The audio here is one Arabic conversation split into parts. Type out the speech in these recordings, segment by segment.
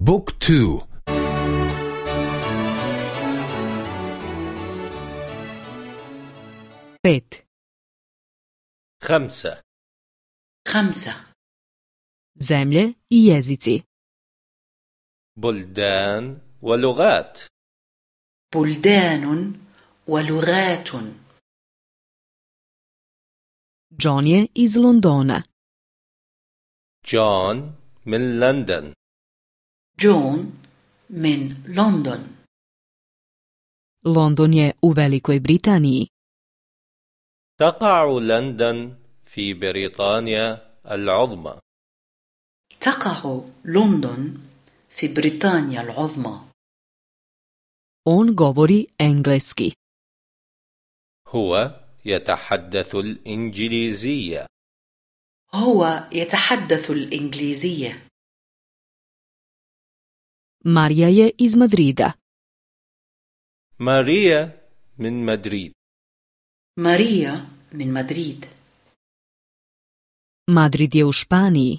بوك تو. بيت. خمسة. خمسة. i jezici. بلدان ولغات. بلدان ولغات. John je iz Londona. جون من لندن. جون من لندن London je u Velikoj Britaniji. تقع لندن في بريطانيا العظمى. تقع لندن في بريطانيا العظمى. On govori engleski. هو يتحدث الإنجليزية. هو يتحدث الإنجليزية. Marija je iz Madrida. ماريا من مدريد ماريا من مدريد Madrid je u Španiji.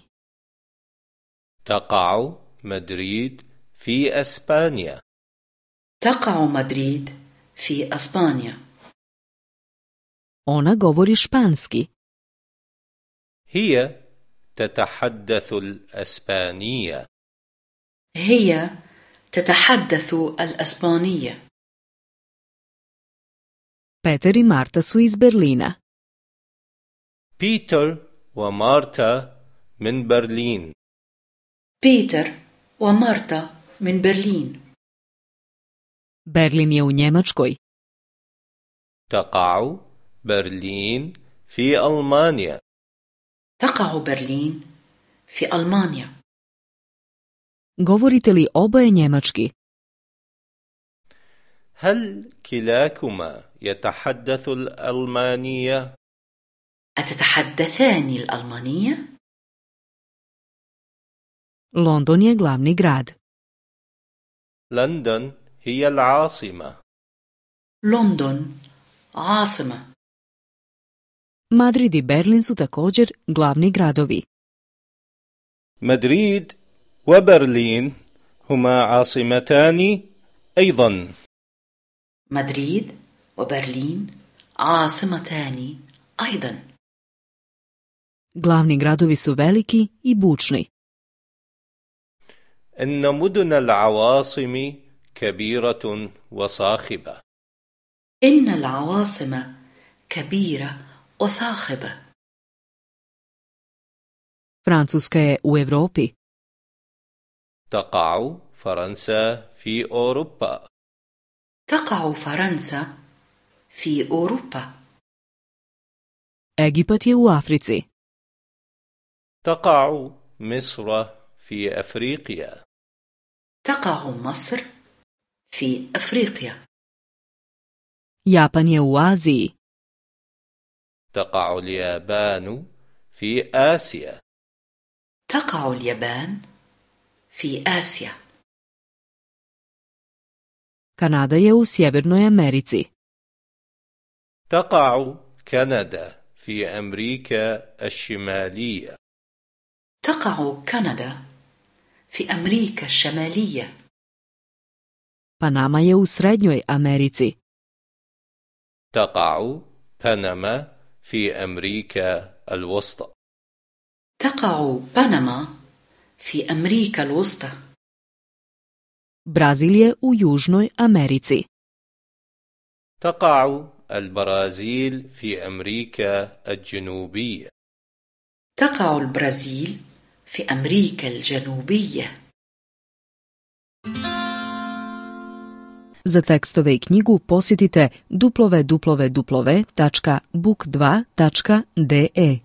تقع مدريد في أسبانيا تقع مدريد في أسبانيا Ona govori španski. هي تتحدث الأسبانية هي تتحدث الأسبانية. Peter i Marta su iz Berlina. بيتر ومارتا من برلين بيتر ومارتا من برلين Berlin. Je u Njemačkoj. تقع برلين في ألمانيا تقع برلين في ألمانيا Govorite li oboje njemački? هل كلاكما يتحدث الألمانية؟ أتتحدثان الألمانية؟ London je glavni grad. لندن هي العاصمة لندن عاصمة Madrid i Berlin su također glavni gradovi. مدريد وبرلين هما عاصمتان أيضا مدريد وبرلين عاصمتان أيضا Glavni gradovi su veliki i bučni. إن مدن العواصم كبيرة وصاخبة إن العواصم كبيرة وصاخبة Francuska je u Evropi. تقع فرنسا في أوروبا. تقع فرنسا في أوروبا. U Africi. تقع مصر في أفريقيا. تقع مصر في أفريقيا. U Aziji. تقع اليابان في آسيا. تقع اليابان في آسيا Kanada je u Sjevernoj Americi. تقع كندا في أمريكا الشمالية تقع كندا في أمريكا الشمالية Panama je u Srednjoj Americi. تقع بنما في أمريكا الوسطى تقع بنما في أمريكا الوسطى Brazil je u Južnoj Americi. تقع البرازيل في أمريكا الجنوبية تقع البرازيل في أمريكا الجنوبية Za tekstove i knjigu posjetite www.book2.de.